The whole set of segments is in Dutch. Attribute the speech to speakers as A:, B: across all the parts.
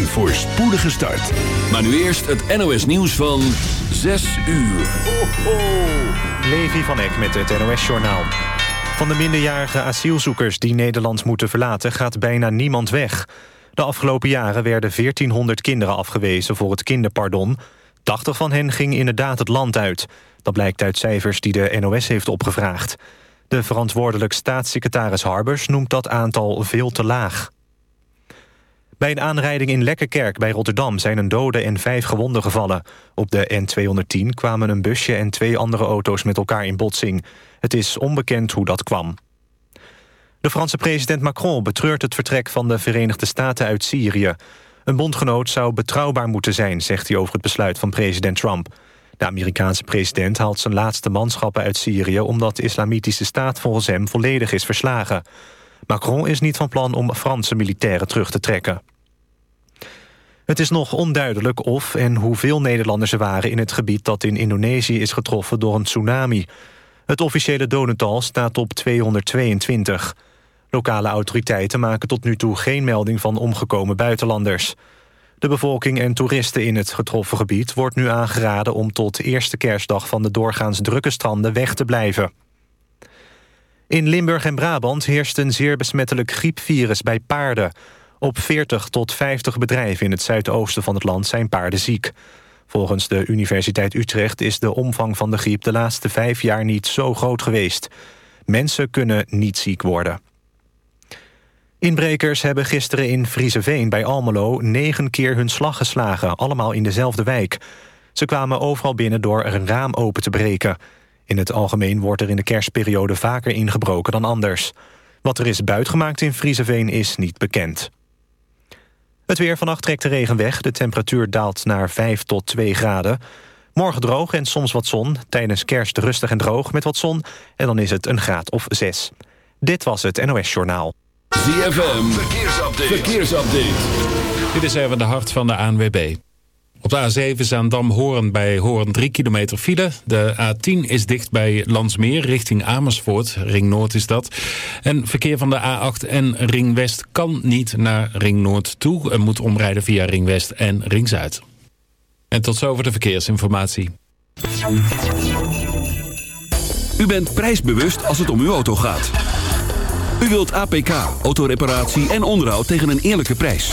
A: Een voorspoedige start.
B: Maar nu eerst het NOS nieuws van 6 uur. Ho, ho.
C: Levi van Eck met het NOS Journaal. Van de minderjarige asielzoekers die Nederland moeten verlaten... gaat bijna niemand weg. De afgelopen jaren werden 1400 kinderen afgewezen voor het kinderpardon. 80 van hen ging inderdaad het land uit. Dat blijkt uit cijfers die de NOS heeft opgevraagd. De verantwoordelijk staatssecretaris Harbers noemt dat aantal veel te laag. Bij een aanrijding in Lekkerkerk bij Rotterdam zijn een dode en vijf gewonden gevallen. Op de N210 kwamen een busje en twee andere auto's met elkaar in botsing. Het is onbekend hoe dat kwam. De Franse president Macron betreurt het vertrek van de Verenigde Staten uit Syrië. Een bondgenoot zou betrouwbaar moeten zijn, zegt hij over het besluit van president Trump. De Amerikaanse president haalt zijn laatste manschappen uit Syrië... omdat de islamitische staat volgens hem volledig is verslagen. Macron is niet van plan om Franse militairen terug te trekken. Het is nog onduidelijk of en hoeveel Nederlanders er waren... in het gebied dat in Indonesië is getroffen door een tsunami. Het officiële dodental staat op 222. Lokale autoriteiten maken tot nu toe geen melding van omgekomen buitenlanders. De bevolking en toeristen in het getroffen gebied wordt nu aangeraden... om tot eerste kerstdag van de doorgaans drukke stranden weg te blijven. In Limburg en Brabant heerst een zeer besmettelijk griepvirus bij paarden. Op 40 tot 50 bedrijven in het zuidoosten van het land zijn paarden ziek. Volgens de Universiteit Utrecht is de omvang van de griep de laatste vijf jaar niet zo groot geweest. Mensen kunnen niet ziek worden. Inbrekers hebben gisteren in Frieseveen bij Almelo negen keer hun slag geslagen, allemaal in dezelfde wijk. Ze kwamen overal binnen door een raam open te breken. In het algemeen wordt er in de kerstperiode vaker ingebroken dan anders. Wat er is buitgemaakt in Frieseveen is niet bekend. Het weer vannacht trekt de regen weg. De temperatuur daalt naar 5 tot 2 graden. Morgen droog en soms wat zon. Tijdens kerst rustig en droog met wat zon. En dan is het een graad of 6. Dit was het NOS Journaal.
B: ZFM, verkeersupdate. verkeersupdate.
D: Dit is even de hart van de ANWB. Op de A7 Zaandam-Hoorn bij Hoorn 3 kilometer file. De A10 is dicht bij Landsmeer richting Amersfoort. Ring Noord is dat. En verkeer van de A8 en Ring West kan niet naar Ring Noord toe. En moet omrijden via Ring West en Ring Zuid. En tot zover de verkeersinformatie.
B: U bent prijsbewust als het om uw auto gaat. U wilt APK, autoreparatie en onderhoud tegen een eerlijke prijs.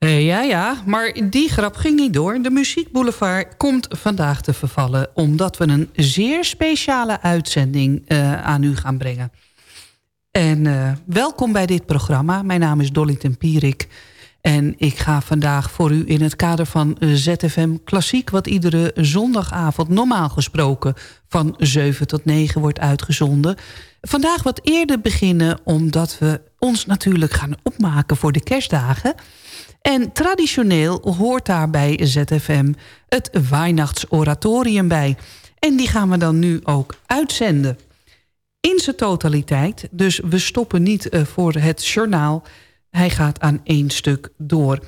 E: Eh, ja, ja, maar die grap ging niet door. De Muziekboulevard komt vandaag te vervallen... omdat we een zeer speciale uitzending eh, aan u gaan brengen. En eh, welkom bij dit programma. Mijn naam is Dolly Tempierik. En ik ga vandaag voor u in het kader van ZFM Klassiek... wat iedere zondagavond normaal gesproken van 7 tot 9 wordt uitgezonden... vandaag wat eerder beginnen omdat we ons natuurlijk gaan opmaken voor de kerstdagen... En traditioneel hoort daar bij ZFM het Weihnachtsoratorium bij. En die gaan we dan nu ook uitzenden. In zijn totaliteit, dus we stoppen niet uh, voor het journaal... Hij gaat aan één stuk door.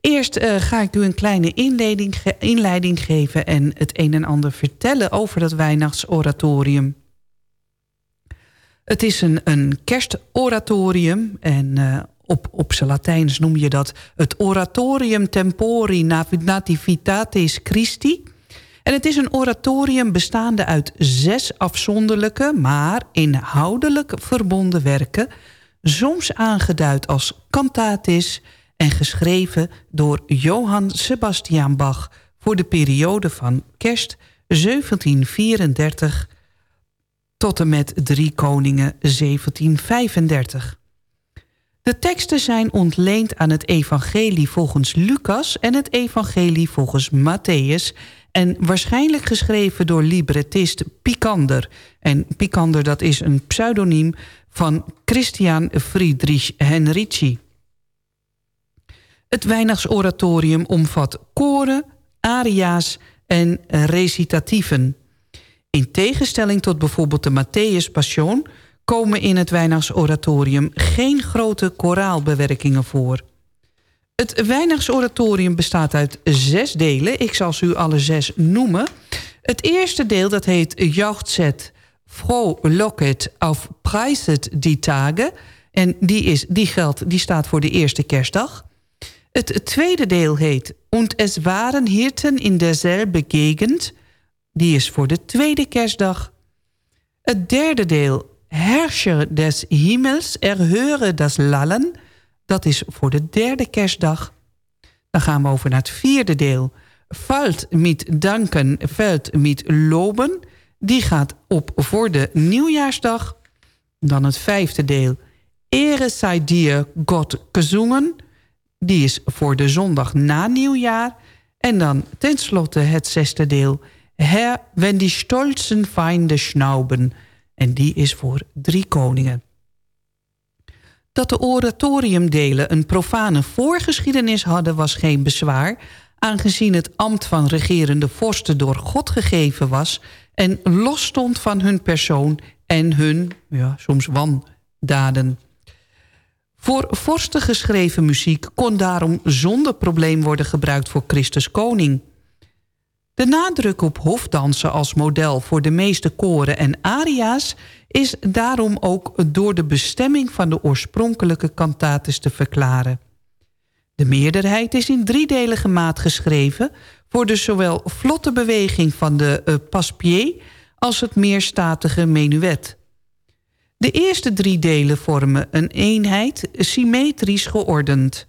E: Eerst uh, ga ik u een kleine inleiding, inleiding geven... en het een en ander vertellen over dat Weihnachtsoratorium. Het is een, een kerstoratorium en uh, op, op zijn Latijns noem je dat... het Oratorium Tempori Nativitatis Christi... En het is een oratorium bestaande uit zes afzonderlijke... maar inhoudelijk verbonden werken... soms aangeduid als cantatis... en geschreven door Johann Sebastian Bach... voor de periode van kerst 1734 tot en met Drie Koningen 1735. De teksten zijn ontleend aan het evangelie volgens Lucas... en het evangelie volgens Matthäus... en waarschijnlijk geschreven door librettist Picander. En Picander dat is een pseudoniem van Christian Friedrich Henrici. Het Weihnachtsoratorium omvat koren, aria's en recitatieven. In tegenstelling tot bijvoorbeeld de Matthäus Passion komen in het Weihnachtsoratorium geen grote koraalbewerkingen voor. Het Weihnachtsoratorium bestaat uit zes delen. Ik zal ze u alle zes noemen. Het eerste deel dat heet Jauchzet Froh Locket auf Preiset die Tage. En die, is, die, geldt, die staat voor de eerste kerstdag. Het tweede deel heet Und es waren Hirten in derselbe Gegend. Die is voor de tweede kerstdag. Het derde deel Herrscher des Himmels, erhöre das Lallen. Dat is voor de derde kerstdag. Dan gaan we over naar het vierde deel. Valt met danken, valt met loben. Die gaat op voor de nieuwjaarsdag. Dan het vijfde deel. Ere sei dir God gezongen. Die is voor de zondag na nieuwjaar. En dan tenslotte het zesde deel. Herr, wenn die stolzen Feinde schnauben en die is voor drie koningen. Dat de oratoriumdelen een profane voorgeschiedenis hadden was geen bezwaar... aangezien het ambt van regerende vorsten door God gegeven was... en los stond van hun persoon en hun, ja, soms wandaden. Voor vorsten geschreven muziek kon daarom zonder probleem worden gebruikt voor Christus koning... De nadruk op hofdansen als model voor de meeste koren en aria's... is daarom ook door de bestemming van de oorspronkelijke kantates te verklaren. De meerderheid is in driedelige maat geschreven... voor de zowel vlotte beweging van de uh, passepied... als het meer statige menuet. De eerste drie delen vormen een eenheid, symmetrisch geordend.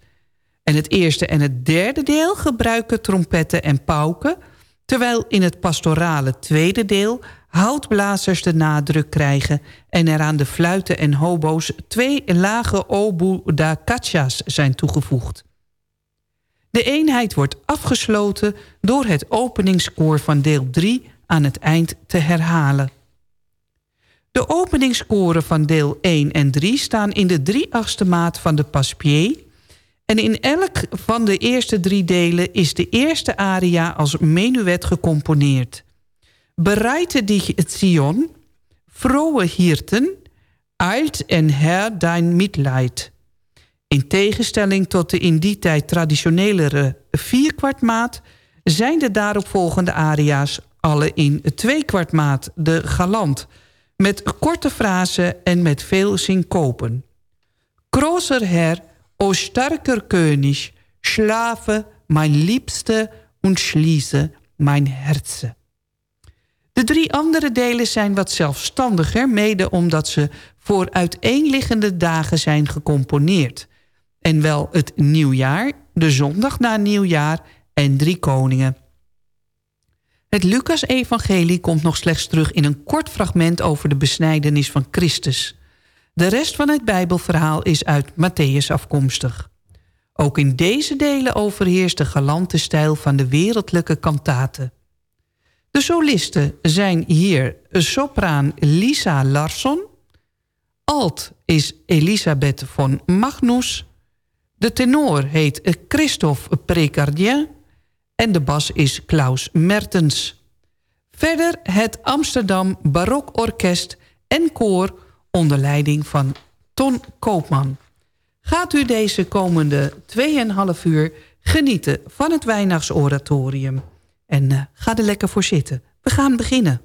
E: En het eerste en het derde deel gebruiken trompetten en pauken terwijl in het pastorale tweede deel houtblazers de nadruk krijgen... en er aan de fluiten en hobo's twee lage obu da zijn toegevoegd. De eenheid wordt afgesloten door het openingskoor van deel 3 aan het eind te herhalen. De openingskoren van deel 1 en 3 staan in de drie-achtste maat van de passepied... En in elk van de eerste drie delen is de eerste aria als menuet gecomponeerd. Bereite dich Zion, vrohe Hirten, eilt en her dein Mitleid. In tegenstelling tot de in die tijd traditionelere vierkwartmaat... zijn de daaropvolgende aria's alle in tweekwartmaat, de galant... met korte frasen en met veel syncopen. Großer Herr O starker König, schlafe mijn liebste und schließe mijn Herze. De drie andere delen zijn wat zelfstandiger... mede omdat ze voor uiteenliggende dagen zijn gecomponeerd. En wel het nieuwjaar, de zondag na nieuwjaar en drie koningen. Het Lucas-evangelie komt nog slechts terug in een kort fragment... over de besnijdenis van Christus... De rest van het Bijbelverhaal is uit Matthäus afkomstig. Ook in deze delen overheerst de galante stijl van de wereldlijke kantaten. De solisten zijn hier sopraan Lisa Larsson... alt is Elisabeth von Magnus... de tenor heet Christophe Precardien... en de bas is Klaus Mertens. Verder het Amsterdam Barok Orkest en koor... onder leiding van Ton Koopman. Gaat u deze komende 2,5 uur genieten van het Weihnachtsoratorium... En uh, ga er lekker voor zitten. We gaan beginnen.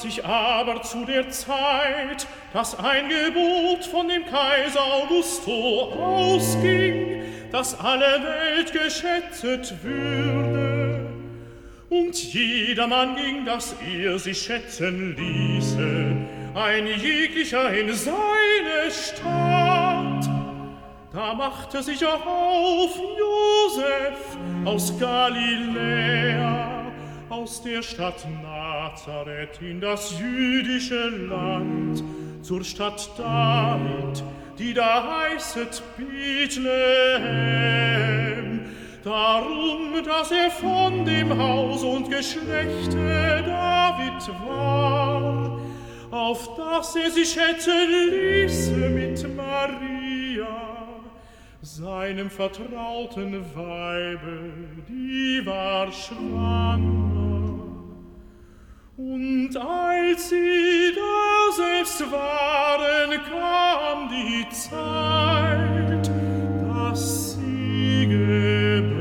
F: Sich aber zu der Zeit, dass ein Gebot von dem Kaiser Augusto ausging, dass alle Welt geschätzt würde. Und jedermann ging, dass er sich schätzen ließe, ein jeglicher in seine Stadt. Da machte sich auch auf Josef aus Galiläa, aus der Stadt Nazareth in das jüdische Land, zur Stadt David, die da heißet Bethlehem. Darum, dass er von dem Haus und Geschlechte David war, auf dass er sich hätte ließe mit Maria, seinem vertrauten Weibe, die war schwanger. Und als sie daselbst waren, kam die Zeit, dass sie
G: gebeten.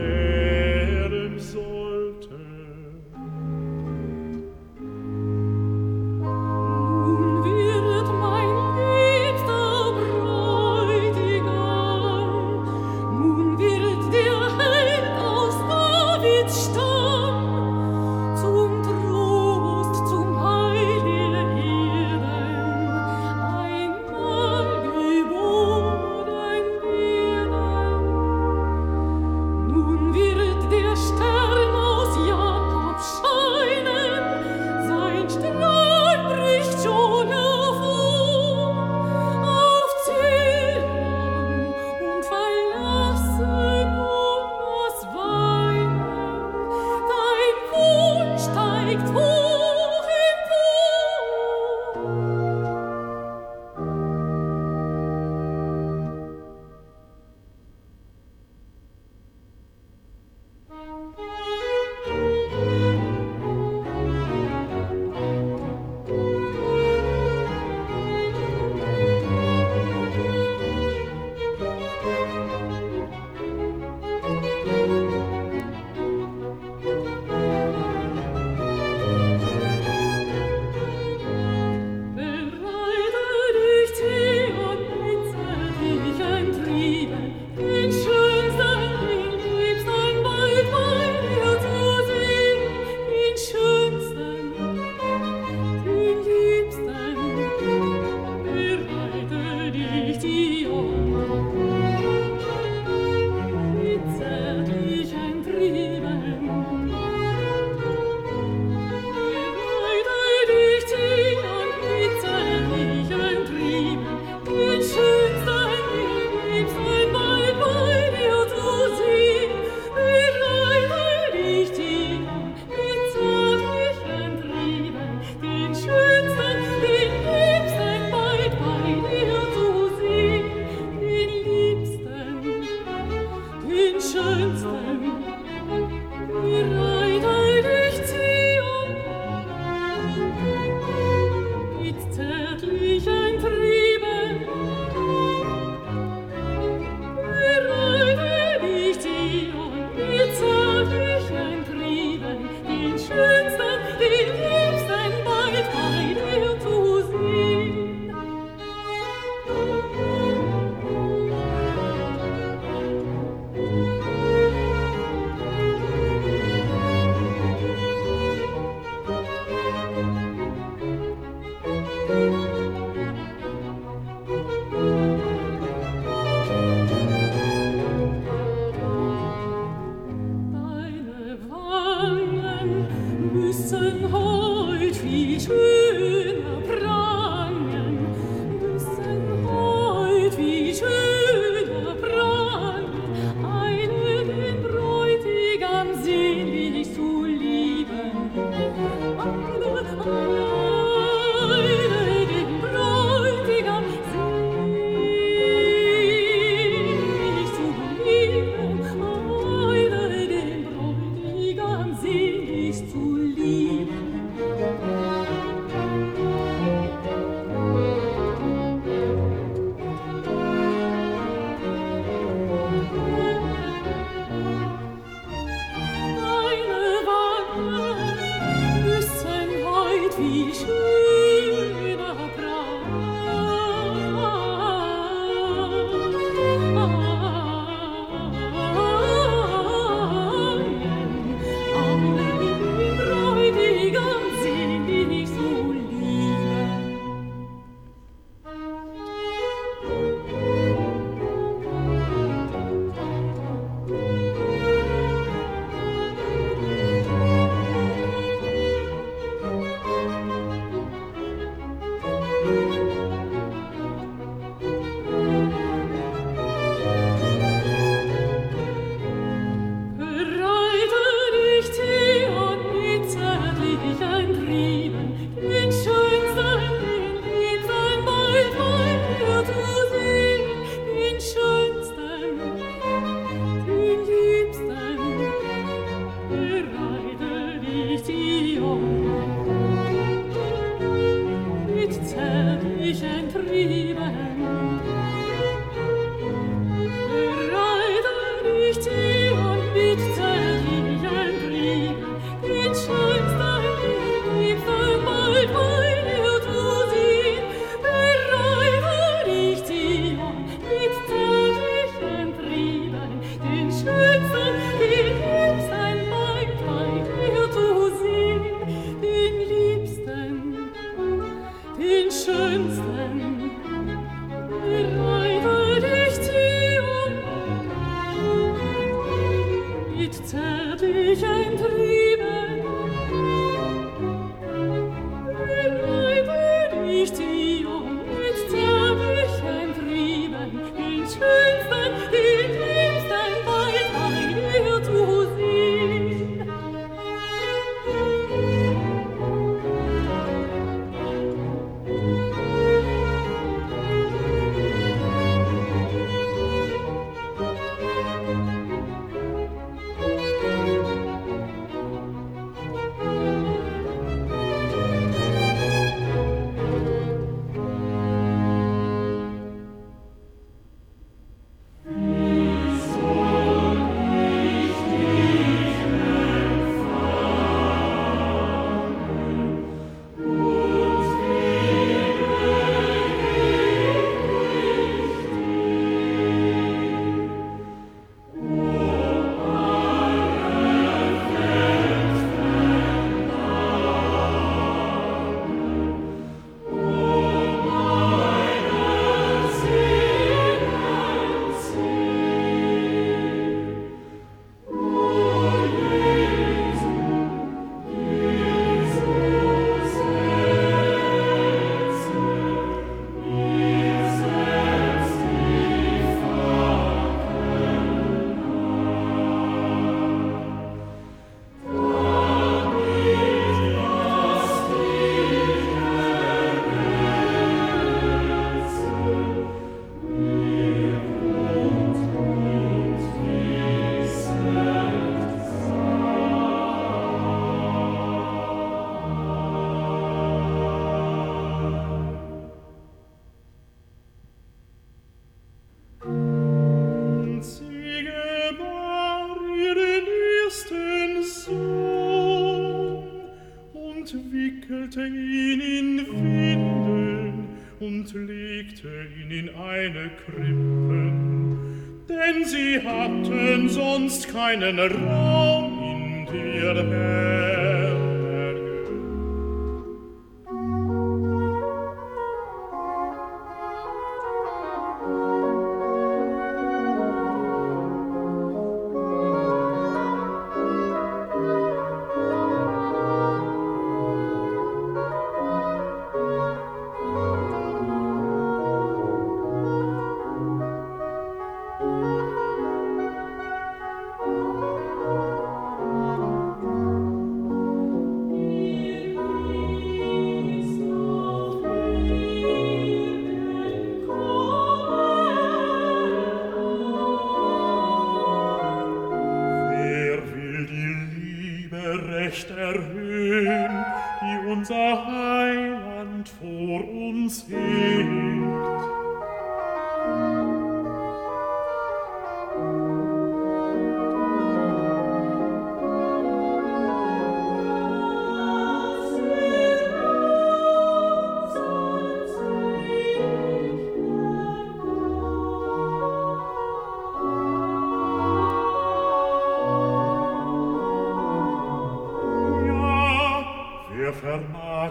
G: en el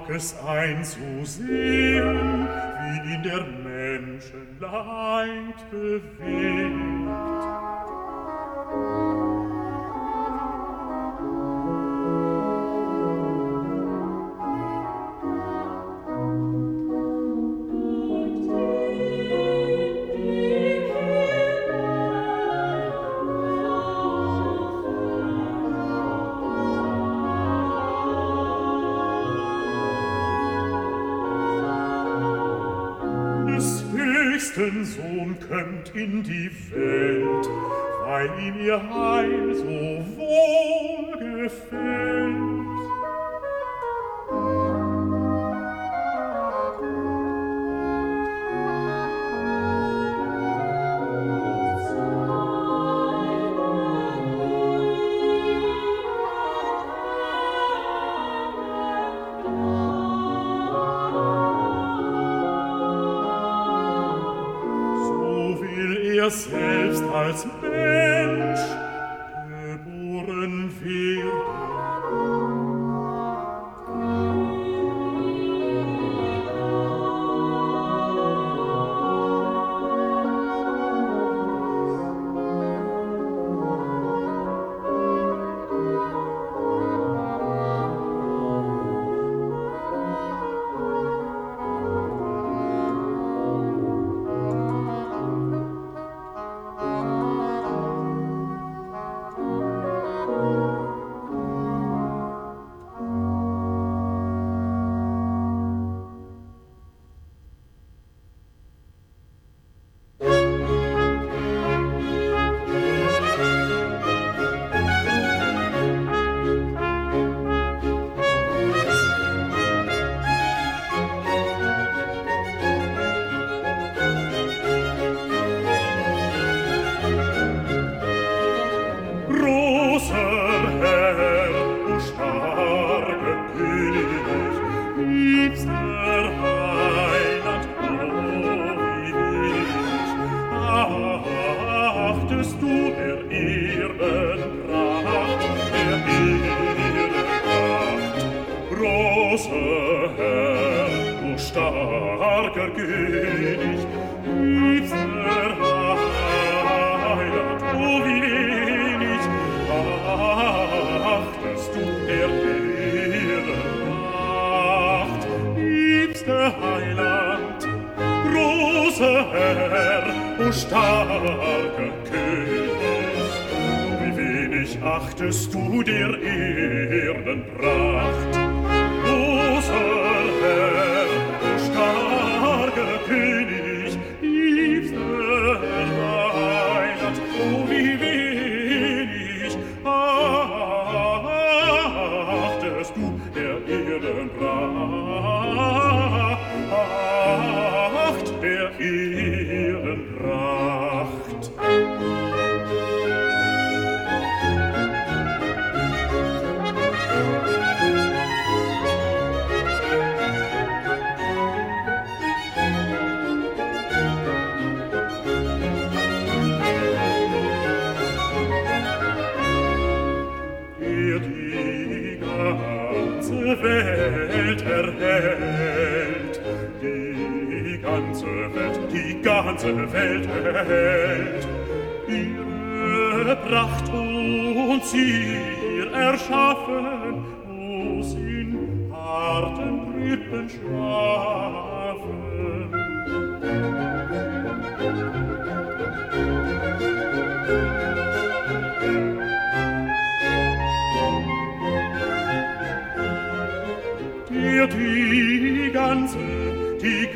G: mag es ein zu sehen,
F: wie ihn der Menschen Leid bewegt. in die Welt, weil ihm ihr Heil so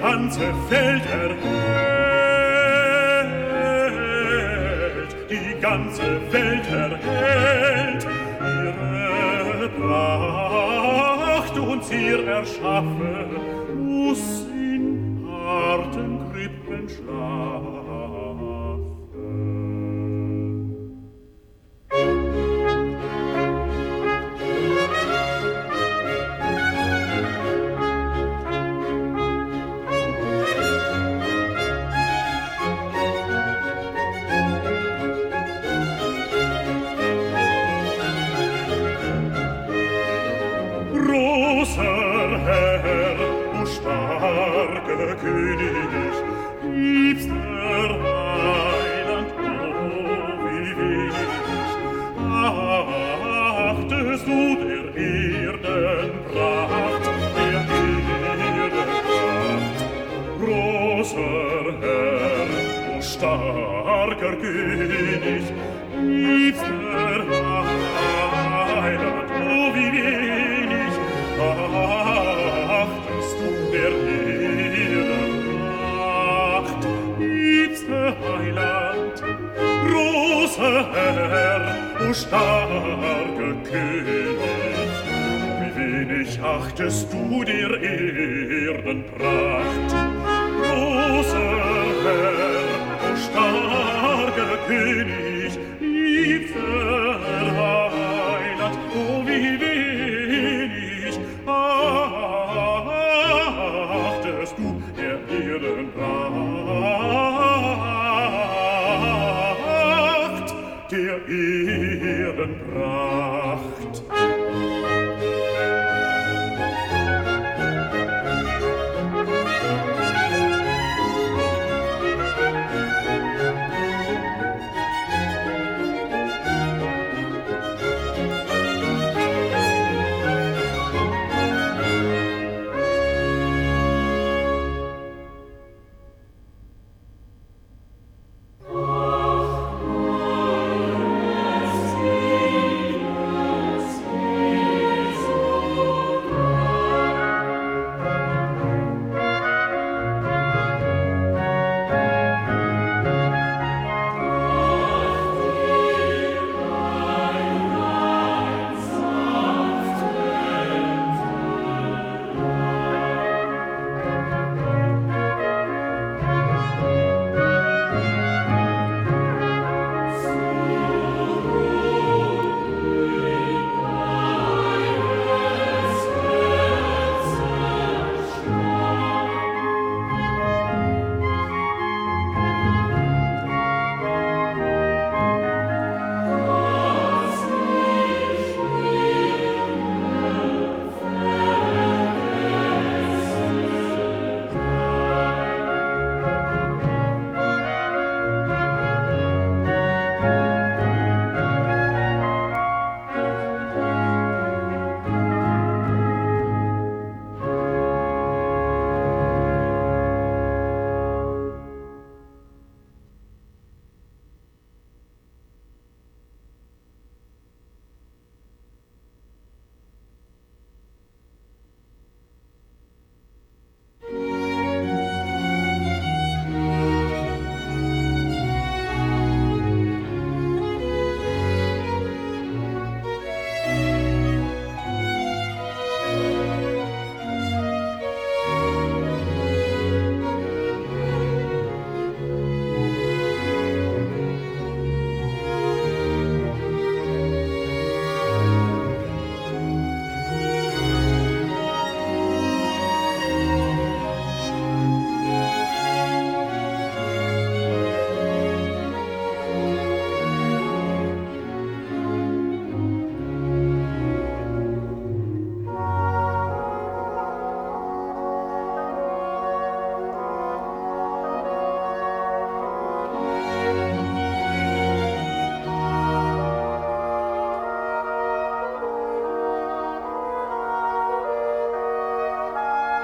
F: ganze Welt erhält, die ganze Welt erhält, ihre Pracht und hier erschafft. starker König, liebster Heiland, oh wie wenig achtest du der Ehren Macht, liebster Heiland, großer Herr, O starker König, wie wenig achtest du der Ehrenpracht. へ。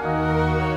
F: Música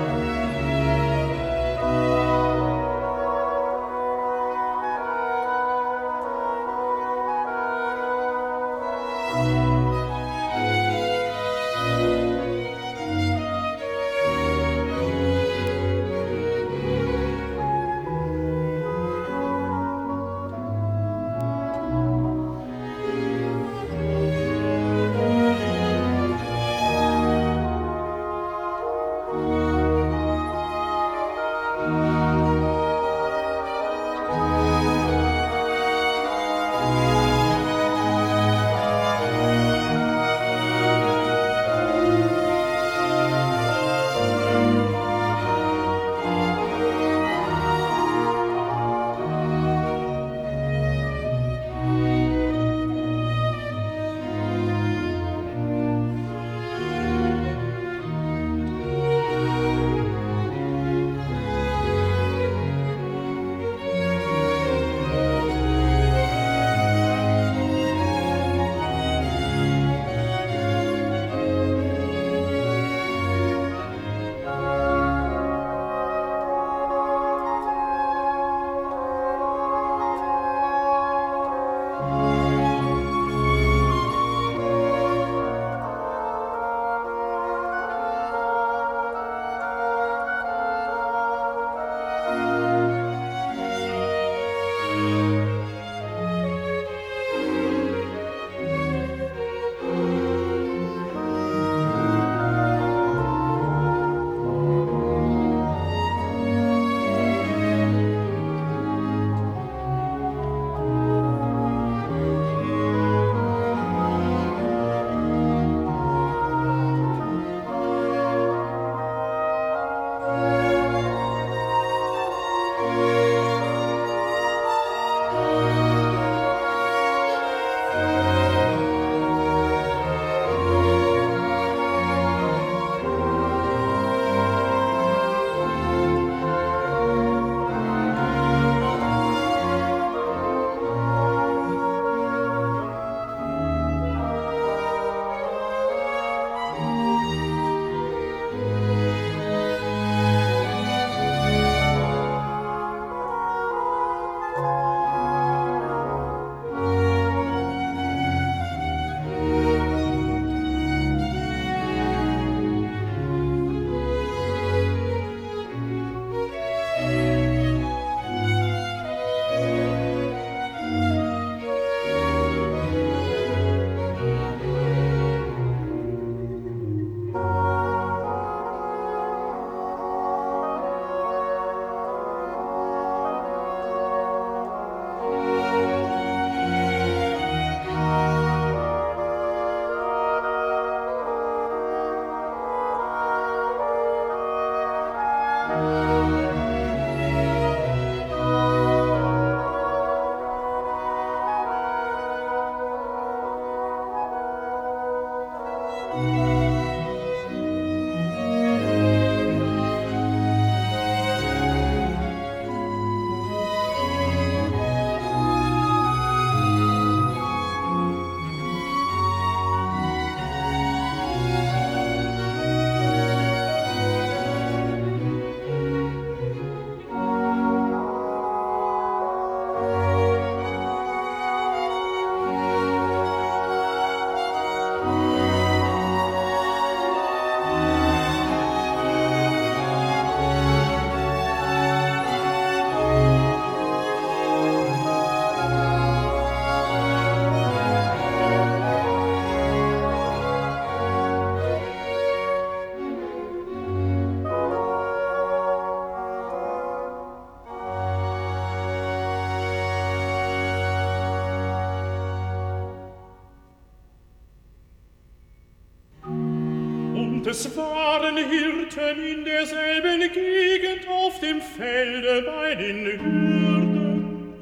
F: Es waren Hirten in derselben Gegend auf dem Felde bei den Hürden,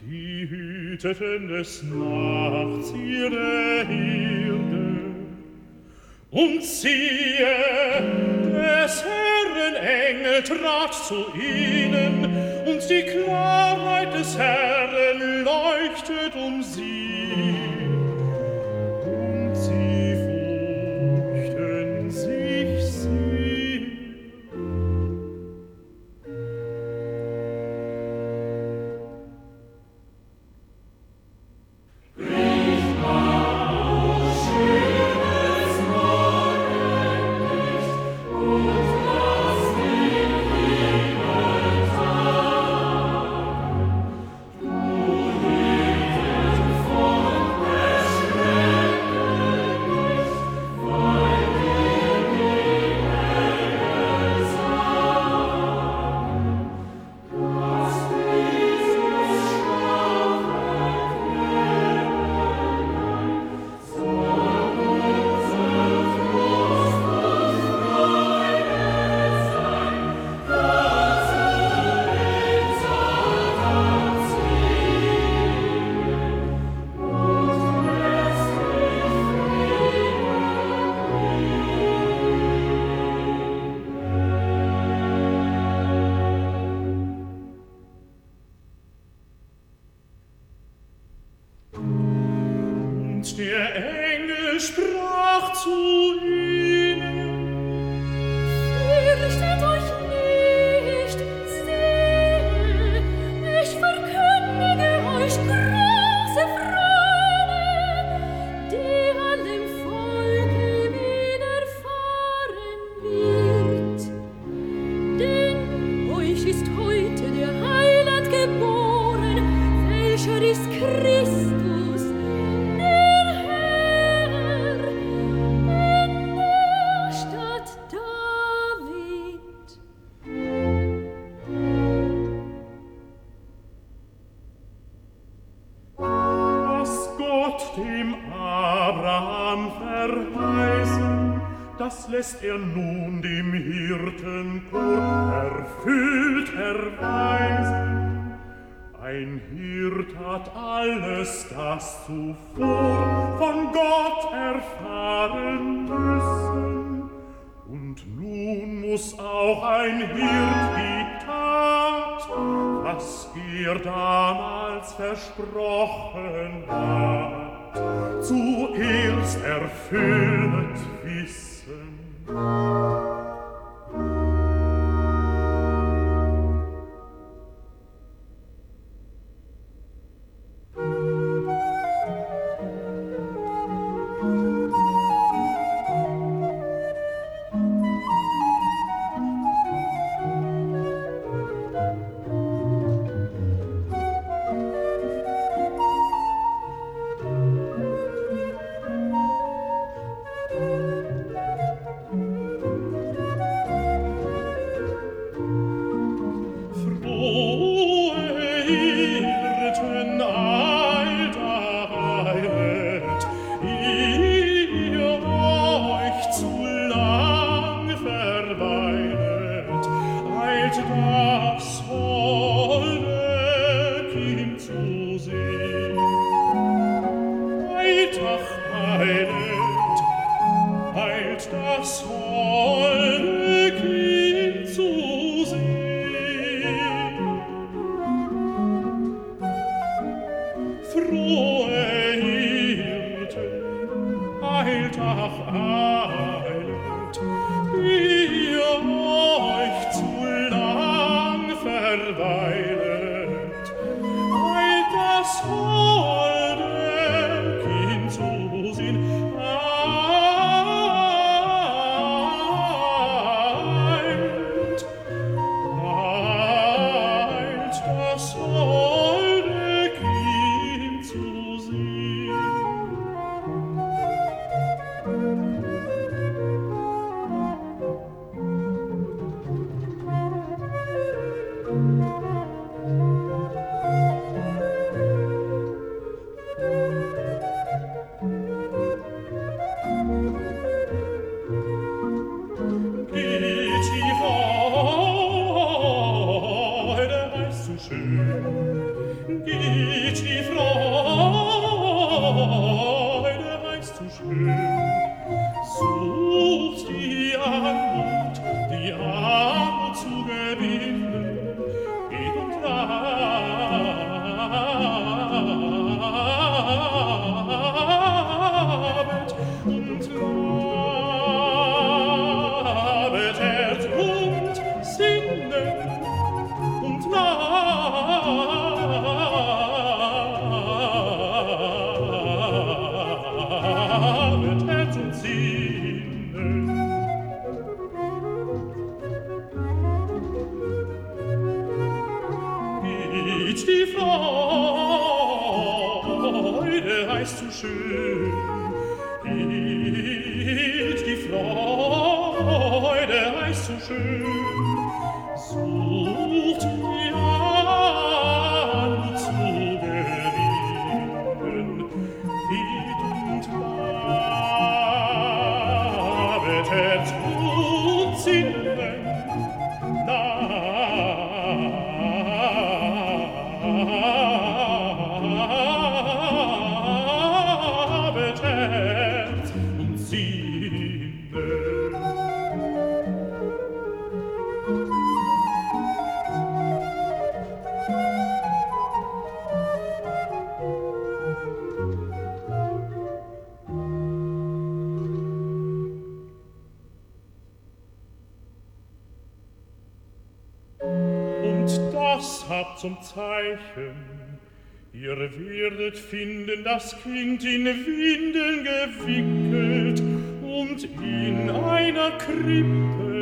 F: die hüteten des Nachts ihre Hirte. Und siehe, des Herren Engel trat zu ihnen, und die Klarheit des Herrn lässt das habt zum Zeichen. Ihr werdet finden das Kind in Windeln gewickelt und in einer Krippe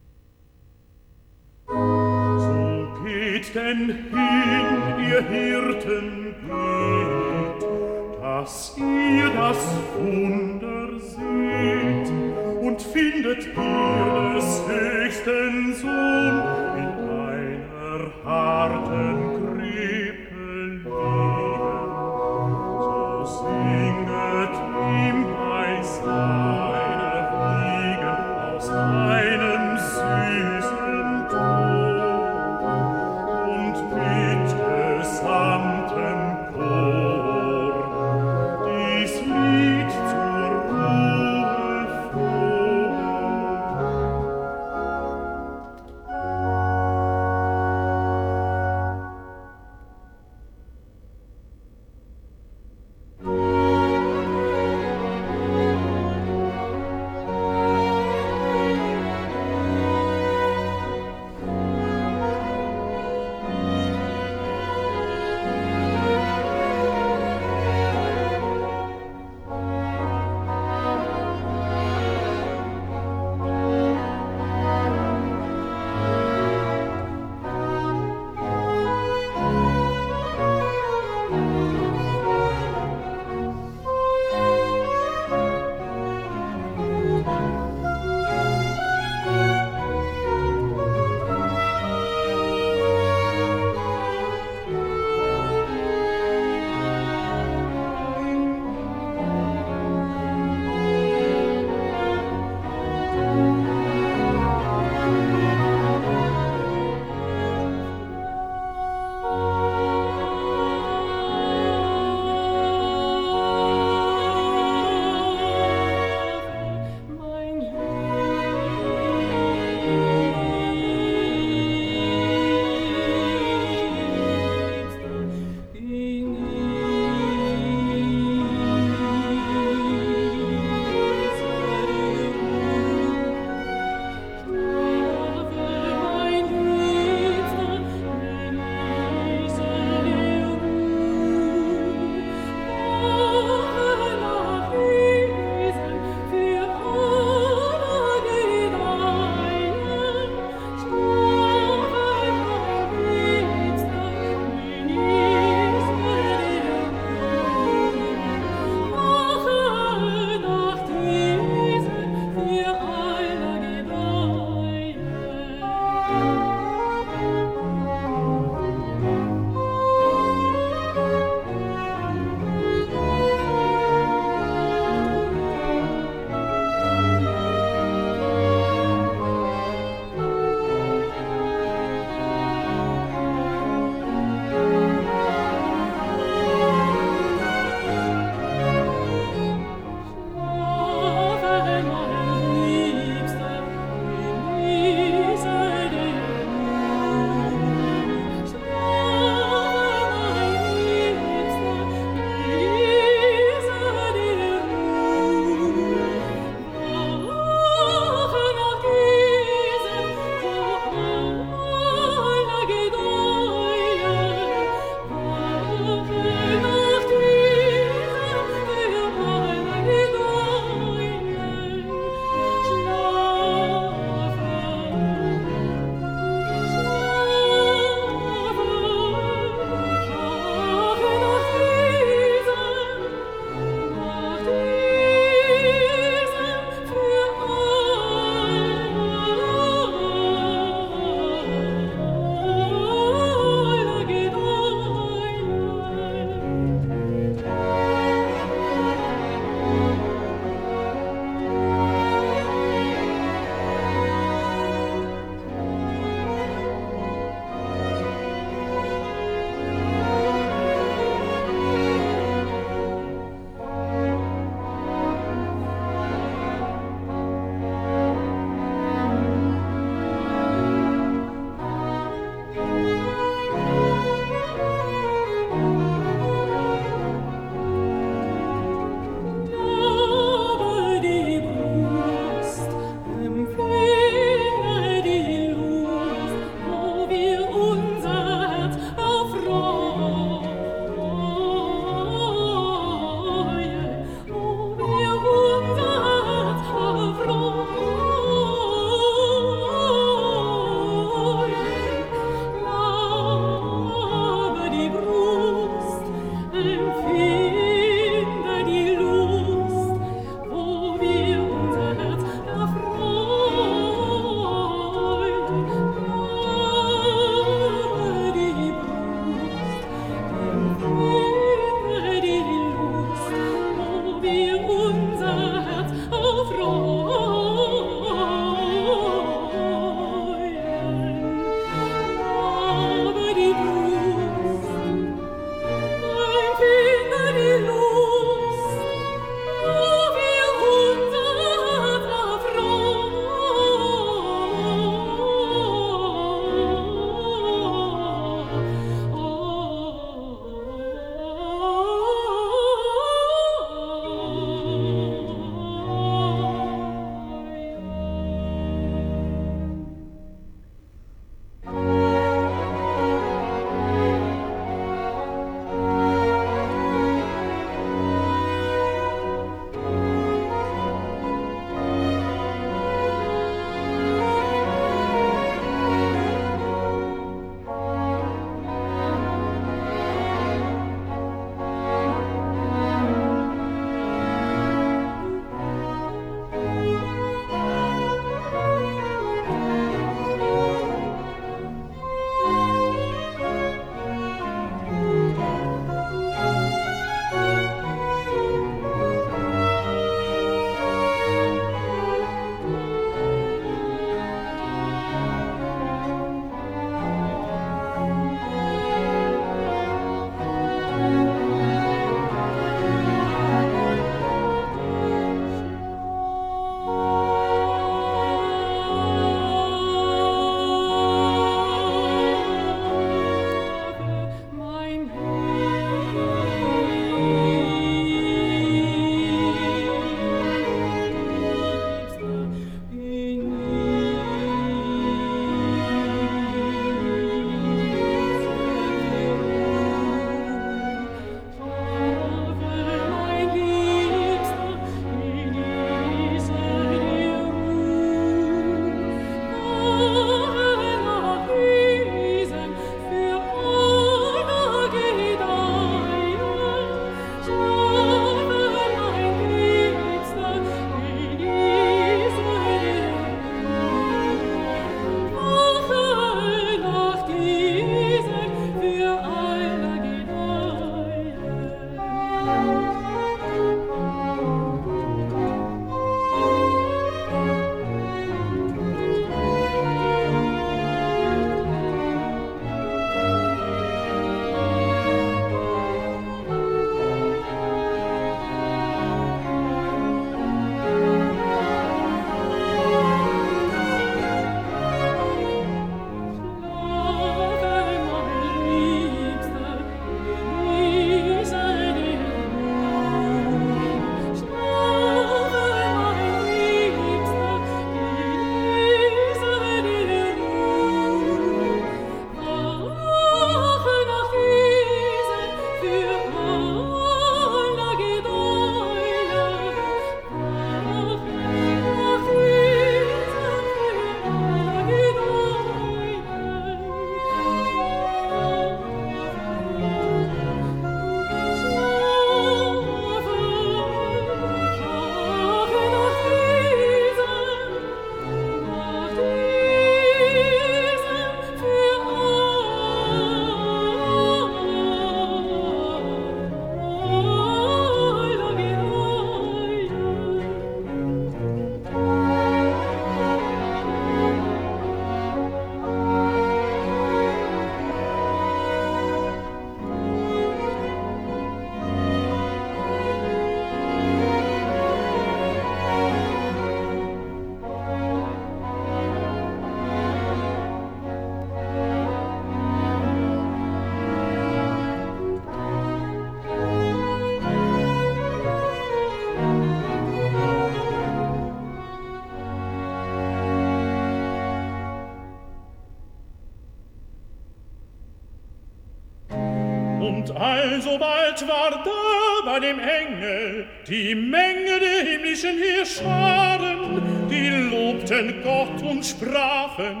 F: alsobald war da bei dem Engel die Menge der himmlischen Heerscharen, die lobten Gott und sprachen,